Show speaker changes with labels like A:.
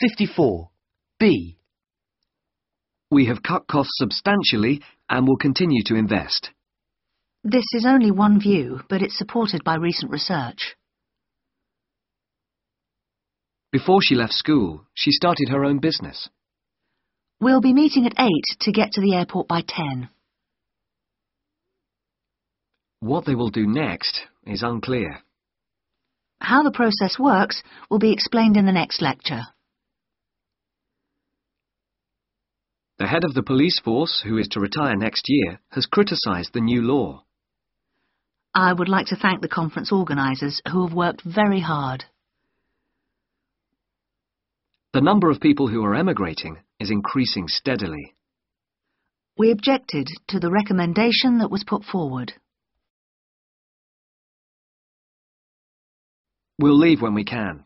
A: 54. B.
B: We have cut costs substantially and will continue to invest.
C: This is only one view, but it's supported by recent research.
B: Before she left school, she started her own business.
C: We'll be meeting at 8 to get to the airport by 10.
B: What they will do next is unclear.
C: How the process works will be explained in the next lecture.
B: The head of the police force, who is to retire next year, has criticised the new law.
C: I would like to thank the conference organisers who have worked very hard.
B: The number of people who are emigrating is increasing steadily.
C: We objected to the recommendation that was put forward.
B: We'll leave when we can.